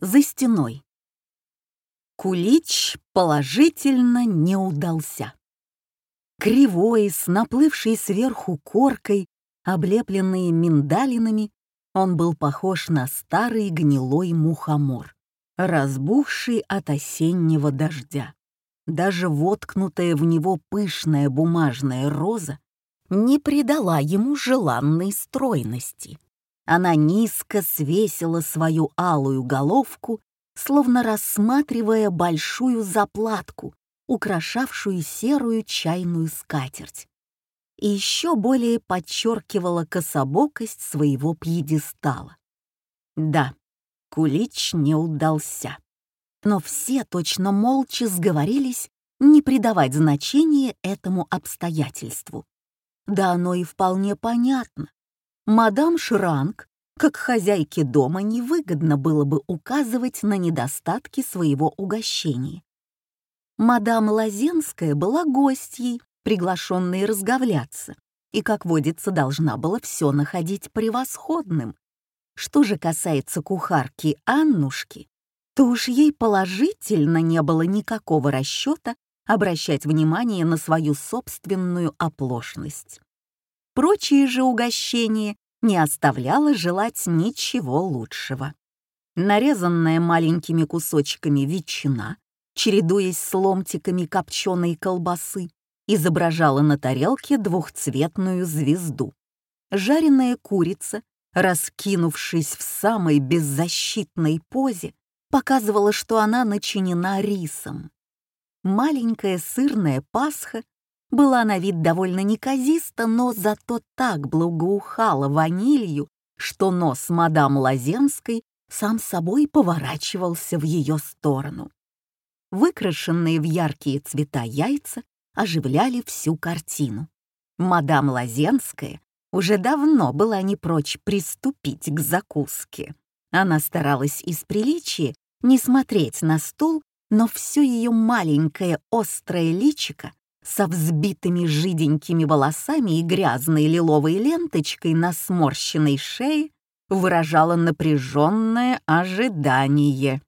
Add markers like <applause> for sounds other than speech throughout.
За стеной. Кулич положительно не удался. Кривой, с наплывшей сверху коркой, облепленный миндалинами, он был похож на старый гнилой мухомор, разбухший от осеннего дождя. Даже воткнутая в него пышная бумажная роза не придала ему желанной стройности. Она низко свесила свою алую головку, словно рассматривая большую заплатку, украшавшую серую чайную скатерть. И еще более подчеркивала кособокость своего пьедестала. Да, кулич не удался. Но все точно молча сговорились не придавать значения этому обстоятельству. Да оно и вполне понятно. Мадам Шранк, как хозяйке дома, невыгодно было бы указывать на недостатки своего угощения. Мадам Лазенская была гостьей, приглашенной разговляться, и, как водится, должна была все находить превосходным. Что же касается кухарки Аннушки, то уж ей положительно не было никакого расчета обращать внимание на свою собственную оплошность. Прочие же угощения не оставляло желать ничего лучшего. Нарезанная маленькими кусочками ветчина, чередуясь с ломтиками копченой колбасы, изображала на тарелке двухцветную звезду. Жареная курица, раскинувшись в самой беззащитной позе, показывала, что она начинена рисом маленькая сырная пасха была на вид довольно неказиста, но зато так благоухала ванилью, что нос мадам Лазенской сам собой поворачивался в ее сторону. Выкрашенные в яркие цвета яйца оживляли всю картину. Мадам Лазенская уже давно была не прочь приступить к закуске. Она старалась из приличия не смотреть на стол но все ее маленькое острое личико со взбитыми жиденькими волосами и грязной лиловой ленточкой на сморщенной шее выражало напряженное ожидание.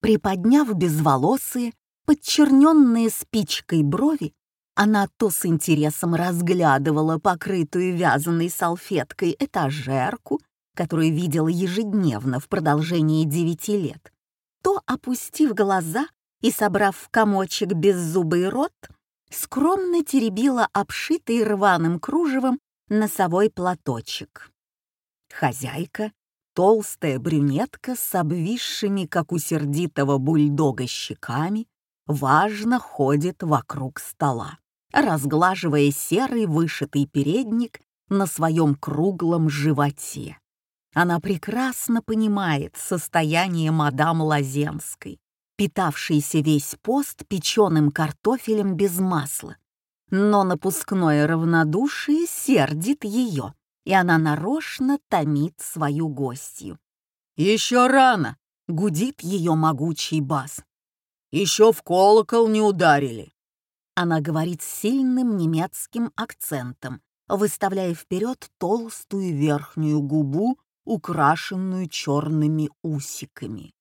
Приподняв безволосые, подчерненные спичкой брови, она то с интересом разглядывала покрытую вязаной салфеткой этажерку, которую видела ежедневно в продолжении девяти лет, то, опустив глаза и собрав в комочек беззубый рот, скромно теребила обшитый рваным кружевом носовой платочек. Хозяйка, толстая брюнетка с обвисшими, как у сердитого бульдога, щеками, важно ходит вокруг стола, разглаживая серый вышитый передник на своем круглом животе. Она прекрасно понимает состояние мадам Лазенской, питавшейся весь пост печеным картофелем без масла. Но напускное равнодушие сердит ее, и она нарочно томит свою гостью. «Еще рано!» — гудит ее могучий бас. «Еще в колокол не ударили!» Она говорит сильным немецким акцентом, выставляя вперед толстую верхнюю губу украшенную черными усиками.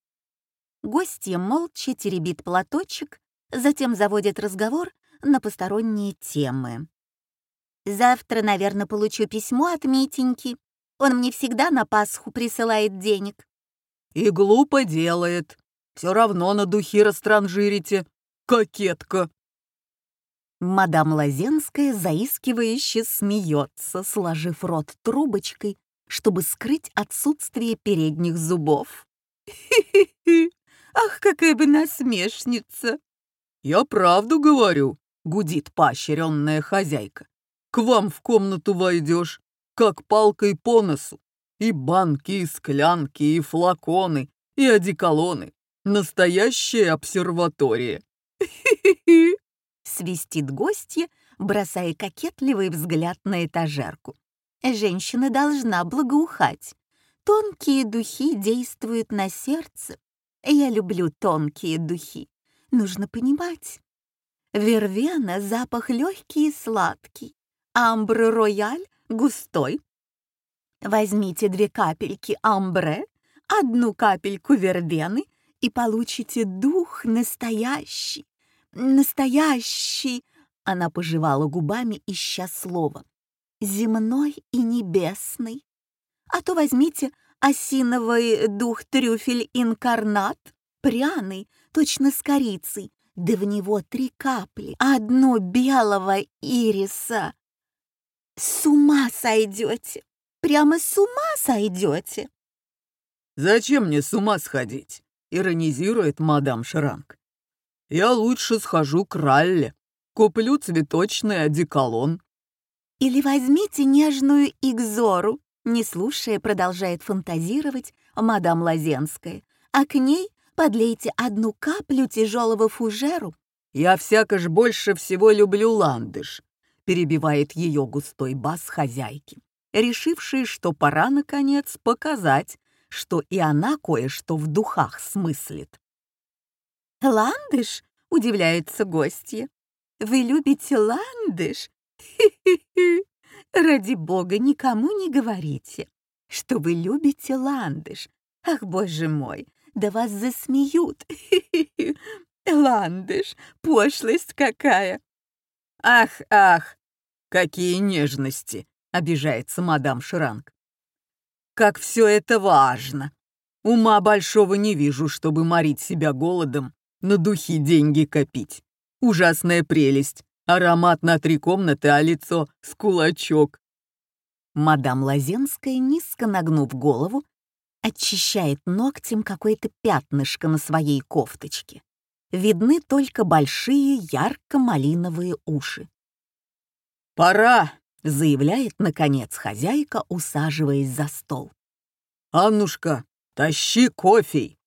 Гостья молча теребит платочек, затем заводит разговор на посторонние темы. «Завтра, наверное, получу письмо от Митеньки. Он мне всегда на Пасху присылает денег». «И глупо делает. Все равно на духи растранжирите. Кокетка!» Мадам Лазенская заискивающе смеется, сложив рот трубочкой чтобы скрыть отсутствие передних зубов. «Хи-хи-хи! <laughs> Ах, какая бы насмешница!» «Я правду говорю», — гудит поощренная хозяйка. «К вам в комнату войдешь, как палкой по носу. И банки, и склянки, и флаконы, и одеколоны. Настоящая обсерватория». «Хи-хи-хи!» — свистит гостья, бросая кокетливый взгляд на этажерку. Женщина должна благоухать. Тонкие духи действуют на сердце. Я люблю тонкие духи. Нужно понимать. Вервена — запах легкий и сладкий. Амбр-рояль — густой. Возьмите две капельки амбре, одну капельку вербены и получите дух настоящий, настоящий, она пожевала губами, ища слово, земной и небесный. А то возьмите осиновый дух трюфель инкарнат, пряный, точно с корицей, да в него три капли, одно белого ириса. С ума сойдете, прямо с ума сойдете. «Зачем мне с ума сходить?» — иронизирует мадам Шранк. «Я лучше схожу к Ралле, куплю цветочный одеколон». «Или возьмите нежную Игзору», не слушая, продолжает фантазировать мадам Лазенская, а к ней подлейте одну каплю тяжелого фужеру. «Я всяко ж больше всего люблю ландыш», перебивает ее густой бас хозяйки, решившей, что пора, наконец, показать, что и она кое-что в духах смыслит. «Ландыш?» — удивляется гостья. «Вы любите ландыш? <laughs> Хи-хи-хи! Ради бога, никому не говорите, что вы любите ландыш. Ах, боже мой, да вас засмеют! <laughs> Ландыш, пошлость какая!» «Ах, ах, какие нежности!» — обижается мадам Шранк. Как все это важно! Ума большого не вижу, чтобы морить себя голодом, на духи деньги копить. Ужасная прелесть. Аромат на три комнаты, а лицо с кулачок. Мадам Лазенская, низко нагнув голову, очищает ногтем какое-то пятнышко на своей кофточке. Видны только большие ярко-малиновые уши. «Пора!» — заявляет, наконец, хозяйка, усаживаясь за стол. «Аннушка, тащи кофе!»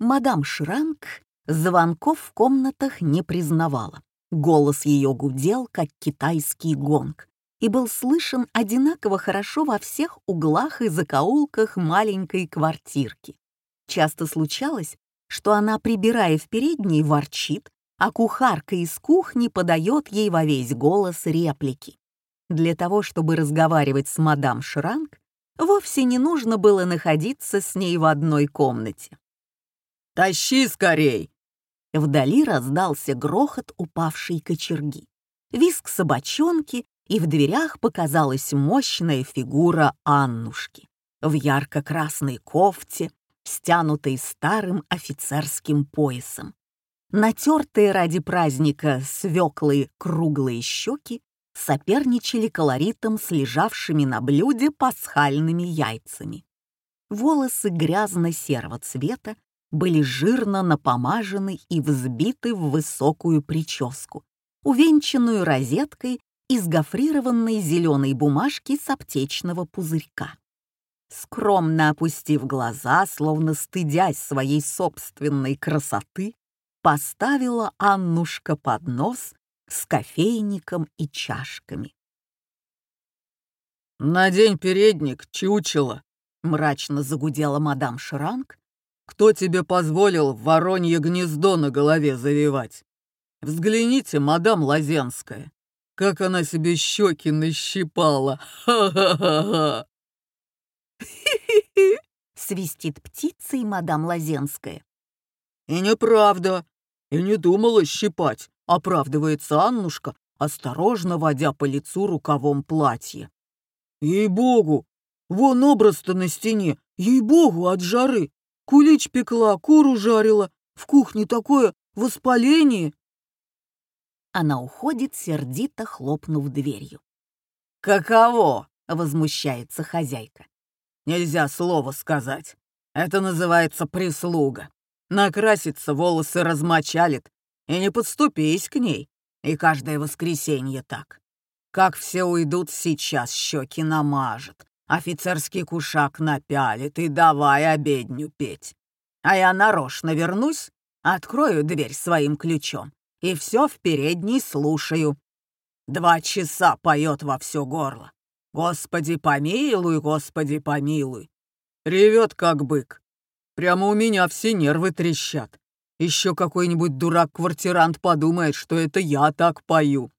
Мадам Шранк звонков в комнатах не признавала. Голос ее гудел, как китайский гонг, и был слышен одинаково хорошо во всех углах и закоулках маленькой квартирки. Часто случалось, что она, прибирая в передней, ворчит, а кухарка из кухни подает ей во весь голос реплики. Для того, чтобы разговаривать с мадам Шранк, вовсе не нужно было находиться с ней в одной комнате. «Тащи скорей!» Вдали раздался грохот упавшей кочерги, виск собачонки, и в дверях показалась мощная фигура Аннушки в ярко-красной кофте, стянутой старым офицерским поясом. Натертые ради праздника свеклые круглые щеки соперничали колоритом с лежавшими на блюде пасхальными яйцами. Волосы грязно-серого цвета были жирно напомажены и взбиты в высокую прическу, увенчанную розеткой из гофрированной зеленой бумажки с аптечного пузырька. Скромно опустив глаза, словно стыдясь своей собственной красоты, поставила Аннушка под нос с кофейником и чашками. «Надень передник, чучело!» — мрачно загудела мадам Шранк. «Кто тебе позволил воронье гнездо на голове завивать? Взгляните, мадам Лазенская, как она себе щеки нащипала! Ха-ха-ха-ха!» «Хи-хи-хи!» — свистит птицей мадам Лазенская. «И неправда, и не думала щипать оправдывается Аннушка, осторожно водя по лицу рукавом платья. Ей-богу, вон образ-то на стене, ей-богу, от жары. Кулич пекла, куру жарила, в кухне такое воспаление. Она уходит, сердито хлопнув дверью. «Каково?» — возмущается хозяйка. «Нельзя слова сказать. Это называется прислуга. Накрасится, волосы размочалит, и не подступись к ней. И каждое воскресенье так. Как все уйдут сейчас, щеки намажет, офицерский кушак напялит и давай обедню петь. А я нарочно вернусь, открою дверь своим ключом и все в передней слушаю. Два часа поет во все горло. Господи помилуй, Господи помилуй. Ревет, как бык. Прямо у меня все нервы трещат. Еще какой-нибудь дурак-квартирант подумает, что это я так пою».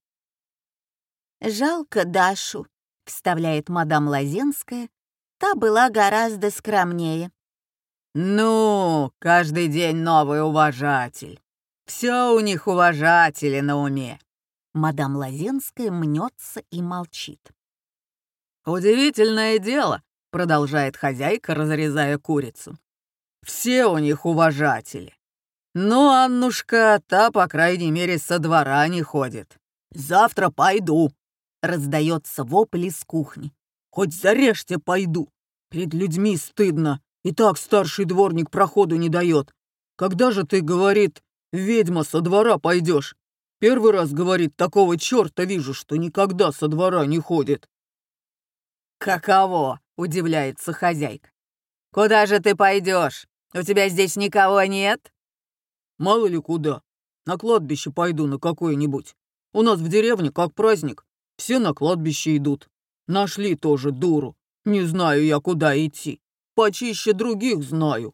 «Жалко Дашу», — вставляет мадам Лазенская. Та была гораздо скромнее. «Ну, каждый день новый уважатель. Все у них уважатели на уме». Мадам Лазенская мнется и молчит. «Удивительное дело», — продолжает хозяйка, разрезая курицу. «Все у них уважатели. Но Аннушка, та, по крайней мере, со двора не ходит. Завтра пойду», — раздается вопль из кухни. «Хоть зарежьте, пойду. Перед людьми стыдно. И так старший дворник проходу не дает. Когда же ты, говорит, ведьма со двора пойдешь? Первый раз, говорит, такого черта вижу, что никогда со двора не ходит. Каково? Удивляется хозяйка. Куда же ты пойдешь? У тебя здесь никого нет? Мало ли куда. На кладбище пойду на какое-нибудь. У нас в деревне как праздник. Все на кладбище идут. Нашли тоже дуру. Не знаю я, куда идти. Почище других знаю».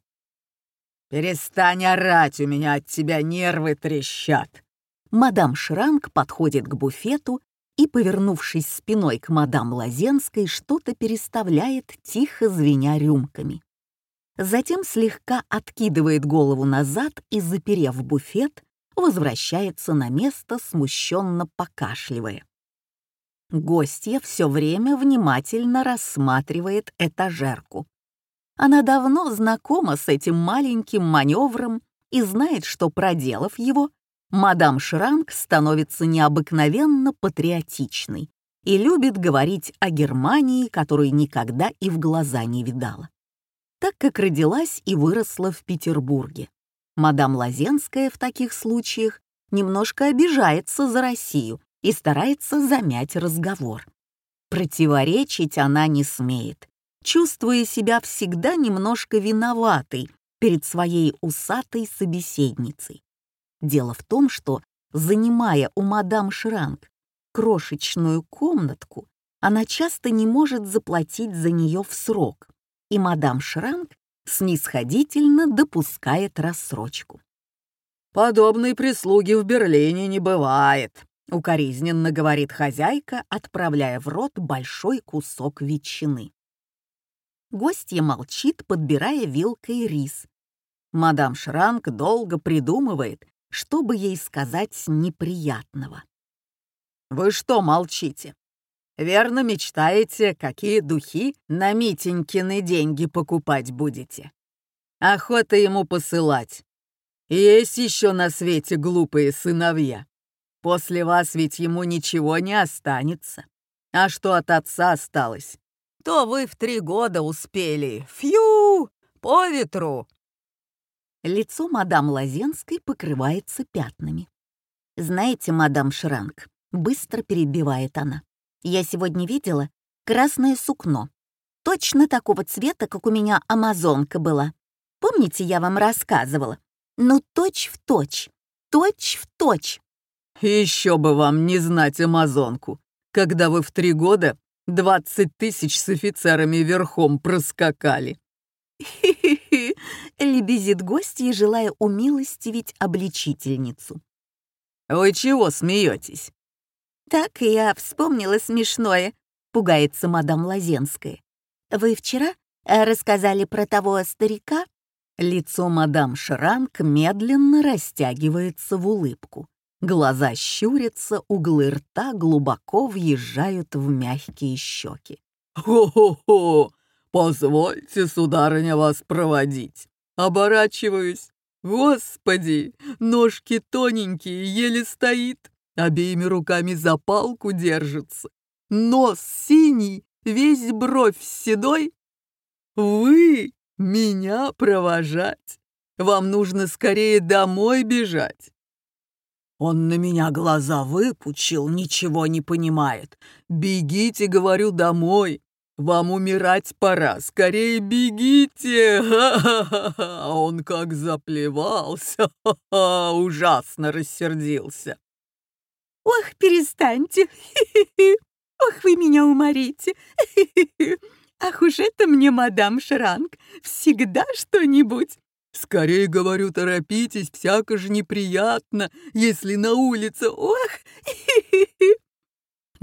«Перестань орать, у меня от тебя нервы трещат». Мадам Шранк подходит к буфету и, повернувшись спиной к мадам Лазенской, что-то переставляет, тихо звеня рюмками. Затем слегка откидывает голову назад и, заперев буфет, возвращается на место, смущенно покашливая. Гостья все время внимательно рассматривает этажерку. Она давно знакома с этим маленьким маневром и знает, что, проделав его, мадам Шранк становится необыкновенно патриотичной и любит говорить о Германии, которую никогда и в глаза не видала. Так как родилась и выросла в Петербурге. Мадам Лазенская в таких случаях немножко обижается за Россию и старается замять разговор. Противоречить она не смеет, чувствуя себя всегда немножко виноватой перед своей усатой собеседницей. Дело в том, что, занимая у мадам Шранк крошечную комнатку, она часто не может заплатить за нее в срок, и мадам Шранк снисходительно допускает рассрочку. «Подобной прислуги в Берлине не бывает», — укоризненно говорит хозяйка, отправляя в рот большой кусок ветчины. Гостья молчит, подбирая вилкой рис. Мадам Шранк долго придумывает, чтобы ей сказать неприятного. «Вы что молчите? Верно мечтаете, какие духи на Митенькины деньги покупать будете? Охота ему посылать. Есть еще на свете глупые сыновья. После вас ведь ему ничего не останется. А что от отца осталось? то вы в три года успели. Фью! По ветру!» Лицо мадам Лазенской покрывается пятнами. «Знаете, мадам Шранк, быстро перебивает она, я сегодня видела красное сукно. Точно такого цвета, как у меня амазонка была. Помните, я вам рассказывала? Ну, точь в точь, точь в точь. Еще бы вам не знать амазонку, когда вы в три года Двадцать тысяч с офицерами верхом проскакали. «Хи-хи-хи!» — лебезит гостья, желая умилостивить обличительницу. «Вы чего смеетесь?» «Так я вспомнила смешное», — пугается мадам Лазенская. «Вы вчера э, рассказали про того старика?» Лицо мадам Шранк медленно растягивается в улыбку. Глаза щурятся, углы рта глубоко въезжают в мягкие щеки. «Хо-хо-хо! Позвольте, сударыня, вас проводить. Оборачиваюсь. Господи, ножки тоненькие, еле стоит, обеими руками за палку держится. Нос синий, весь бровь седой. Вы меня провожать? Вам нужно скорее домой бежать. Он на меня глаза выпучил, ничего не понимает. «Бегите, — говорю, — домой. Вам умирать пора, скорее бегите!» А он как заплевался, ужасно рассердился. «Ох, перестаньте! Ох, вы меня уморите! Ах уж это мне, мадам Шранк, всегда что-нибудь!» Скорее, говорю, торопитесь, всяко же неприятно, если на улице... Ох! <laughs>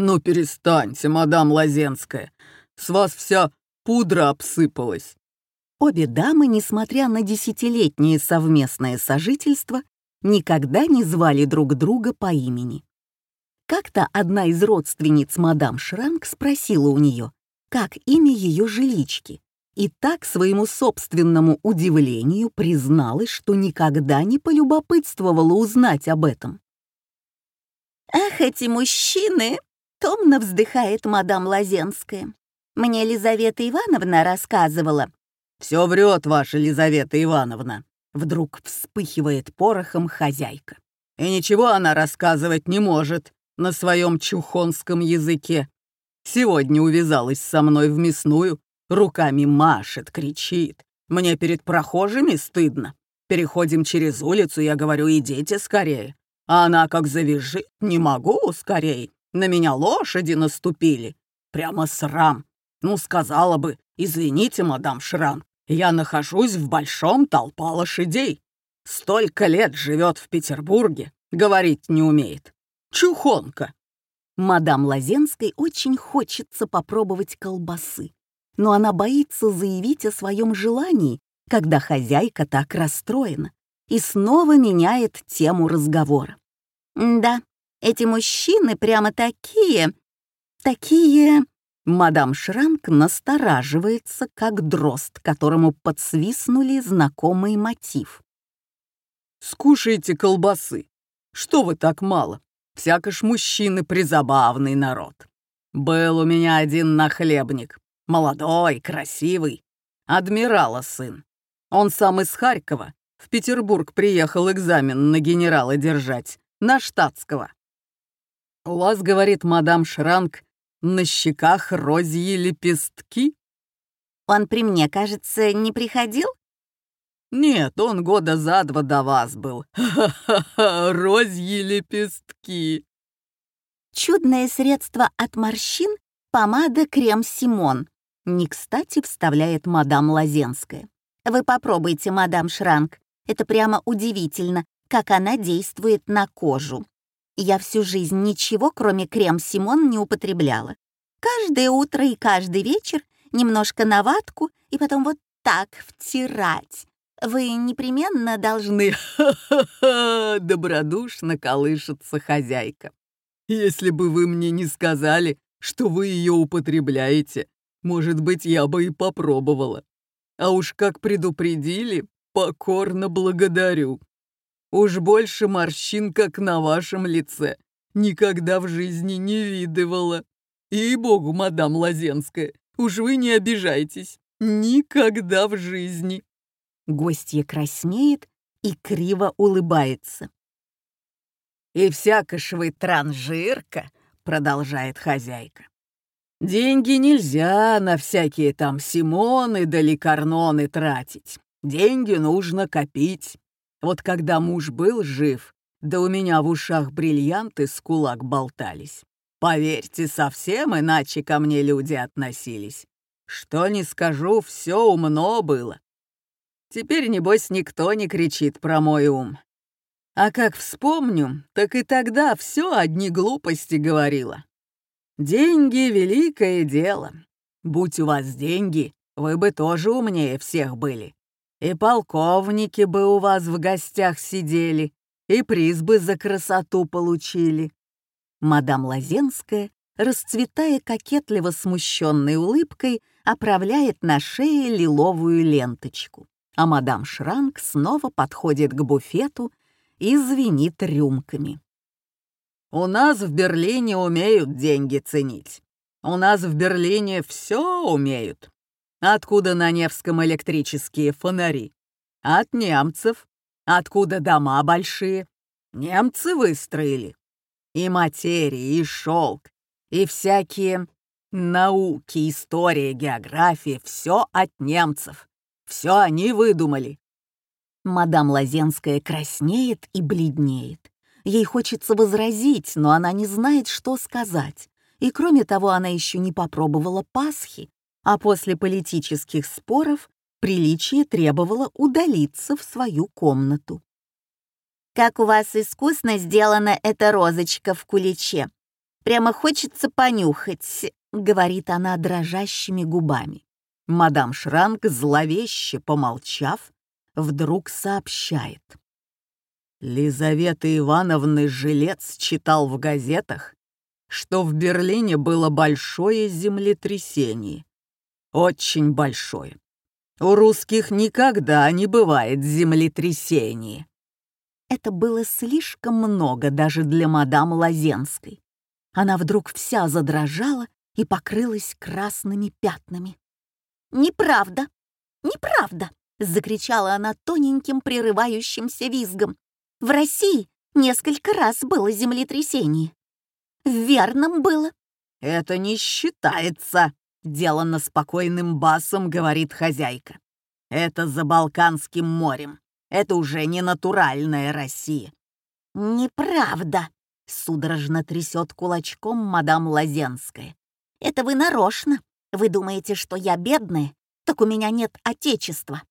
Ну, перестаньте, мадам Лазенская, с вас вся пудра обсыпалась. Обе дамы, несмотря на десятилетнее совместное сожительство, никогда не звали друг друга по имени. Как-то одна из родственниц мадам Шранк спросила у нее, как имя ее жилички, и так своему собственному удивлению призналась, что никогда не полюбопытствовала узнать об этом. «Ах, эти мужчины!» — томно вздыхает мадам Лазенская. «Мне Лизавета Ивановна рассказывала». «Все врет ваша Лизавета Ивановна», — вдруг вспыхивает порохом хозяйка. «И ничего она рассказывать не может на своем чухонском языке. Сегодня увязалась со мной в мясную, руками машет, кричит. Мне перед прохожими стыдно. Переходим через улицу, я говорю, идите скорее. А она как завяжет, не могу скорей. На меня лошади наступили. Прямо срам. Ну, сказала бы, извините, мадам Шран, я нахожусь в большом толпа лошадей. Столько лет живет в Петербурге, говорить не умеет. Чухонка. Мадам Лазенской очень хочется попробовать колбасы, но она боится заявить о своем желании, когда хозяйка так расстроена и снова меняет тему разговора. «Да, эти мужчины прямо такие... такие...» Мадам Шранк настораживается, как дрозд, которому подсвистнули знакомый мотив. «Скушайте колбасы. Что вы так мало? Всяко ж мужчины призабавный народ. Был у меня один нахлебник, молодой, красивый, адмирала сын. Он сам из Харькова, в Петербург приехал экзамен на генерала держать, на штатского. «У вас, — говорит мадам Шранк, — на щеках розьи лепестки?» «Он при мне, кажется, не приходил?» «Нет, он года за два до вас был. Ха-ха-ха, розьи лепестки!» «Чудное средство от морщин — помада крем Симон», — не кстати вставляет мадам Лазенская. «Вы попробуйте, мадам Шранк. Это прямо удивительно, как она действует на кожу. Я всю жизнь ничего, кроме крем-симон, не употребляла. Каждое утро и каждый вечер немножко на ватку и потом вот так втирать. Вы непременно должны... <laughs> Добродушно колышется хозяйка. Если бы вы мне не сказали, что вы ее употребляете, может быть, я бы и попробовала. А уж как предупредили, покорно благодарю. Уж больше морщин, как на вашем лице, никогда в жизни не видывала. И богу, мадам Лазенская, уж вы не обижайтесь. Никогда в жизни. Гостья краснеет и криво улыбается. «И всяко ж вы транжирка», — продолжает хозяйка. «Деньги нельзя на всякие там Симоны да Ликарноны тратить. Деньги нужно копить. Вот когда муж был жив, да у меня в ушах бриллианты с кулак болтались. Поверьте, совсем иначе ко мне люди относились. Что не скажу, все умно было. Теперь, небось, никто не кричит про мой ум. А как вспомню, так и тогда все одни глупости говорила. Деньги — великое дело. Будь у вас деньги, вы бы тоже умнее всех были. И полковники бы у вас в гостях сидели, и приз бы за красоту получили. Мадам Лазенская, расцветая кокетливо смущенной улыбкой, оправляет на шее лиловую ленточку, а мадам Шранк снова подходит к буфету и звенит рюмками. «У нас в Берлине умеют деньги ценить. У нас в Берлине все умеют. Откуда на Невском электрические фонари? От немцев. Откуда дома большие? Немцы выстроили. И материи, и шелк, и всякие науки, история, география — все от немцев. Все они выдумали. Мадам Лазенская краснеет и бледнеет. Ей хочется возразить, но она не знает, что сказать. И кроме того, она еще не попробовала Пасхи, а после политических споров приличие требовало удалиться в свою комнату. «Как у вас искусно сделана эта розочка в куличе. Прямо хочется понюхать», — говорит она дрожащими губами. Мадам Шранк, зловеще помолчав, вдруг сообщает. Лизаветы Ивановны Жилец читал в газетах, что в Берлине было большое землетрясение. Очень большое. У русских никогда не бывает землетрясений. Это было слишком много даже для мадам Лазенской. Она вдруг вся задрожала и покрылась красными пятнами. «Неправда! Неправда!» — закричала она тоненьким прерывающимся визгом. «В России несколько раз было землетрясение. В Верном было». «Это не считается», — деланно спокойным басом говорит хозяйка. «Это за Балканским морем. Это уже не натуральная Россия». «Неправда», — судорожно трясет кулачком мадам Лазенская. «Это вы нарочно. Вы думаете, что я бедная? Так у меня нет отечества.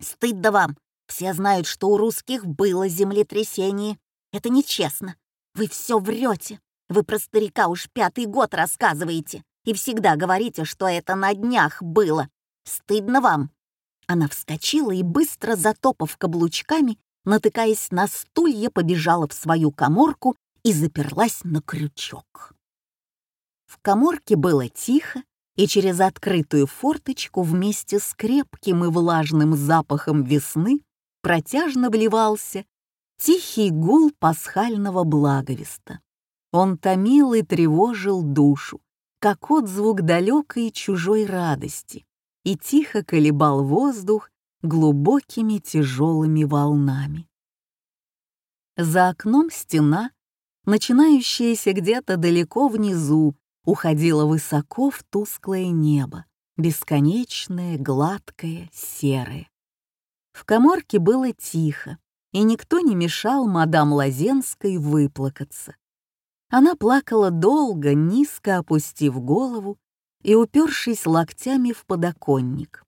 Стыдно вам. Все знают, что у русских было землетрясение. Это нечестно. Вы все врете. Вы про старика уж пятый год рассказываете и всегда говорите, что это на днях было. Стыдно вам. Она вскочила и, быстро затопав каблучками, натыкаясь на стулья, побежала в свою коморку и заперлась на крючок. В коморке было тихо, и через открытую форточку вместе с крепким и влажным запахом весны протяжно вливался тихий гул пасхального благовеста. Он томил и тревожил душу, как отзвук далекой чужой радости, и тихо колебал воздух глубокими тяжелыми волнами. За окном стена, начинающаяся где-то далеко внизу, уходила высоко в тусклое небо, бесконечное, гладкое, серое. В коморке было тихо, и никто не мешал мадам Лазенской выплакаться. Она плакала долго, низко опустив голову и упершись локтями в подоконник.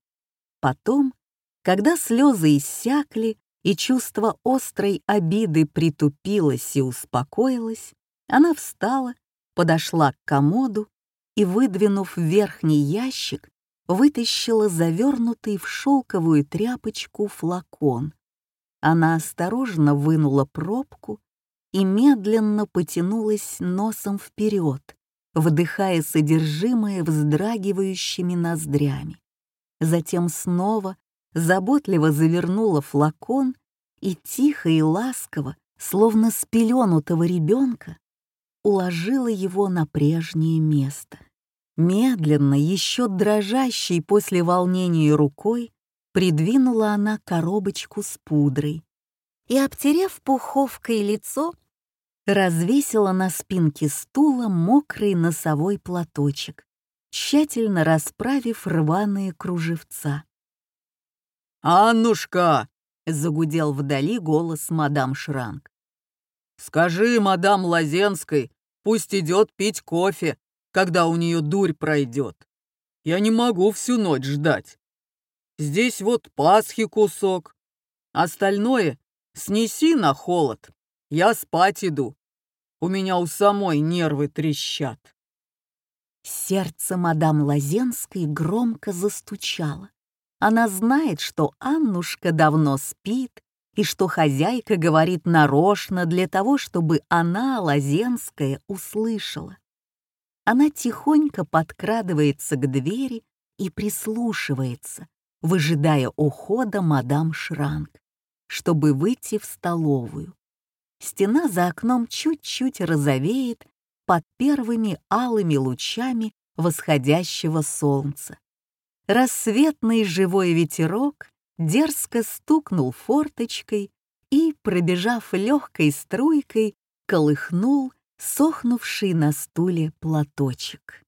Потом, когда слезы иссякли и чувство острой обиды притупилось и успокоилось, она встала подошла к комоду и, выдвинув верхний ящик, вытащила завернутый в шелковую тряпочку флакон. Она осторожно вынула пробку и медленно потянулась носом вперед, вдыхая содержимое вздрагивающими ноздрями. Затем снова заботливо завернула флакон и тихо и ласково, словно спеленутого ребенка, уложила его на прежнее место. Медленно, еще дрожащей после волнения рукой, придвинула она коробочку с пудрой и, обтерев пуховкой лицо, развесила на спинке стула мокрый носовой платочек, тщательно расправив рваные кружевца. «Аннушка!» — загудел вдали голос мадам Шранк. «Скажи мадам Лазенской, Пусть идет пить кофе, когда у нее дурь пройдет. Я не могу всю ночь ждать. Здесь вот Пасхи кусок. Остальное снеси на холод. Я спать иду. У меня у самой нервы трещат. Сердце мадам Лазенской громко застучало. Она знает, что Аннушка давно спит, и что хозяйка говорит нарочно для того, чтобы она, Лазенская, услышала. Она тихонько подкрадывается к двери и прислушивается, выжидая ухода мадам Шранк, чтобы выйти в столовую. Стена за окном чуть-чуть розовеет под первыми алыми лучами восходящего солнца. Рассветный живой ветерок дерзко стукнул форточкой и, пробежав легкой струйкой, колыхнул сохнувший на стуле платочек.